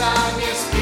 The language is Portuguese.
começar a.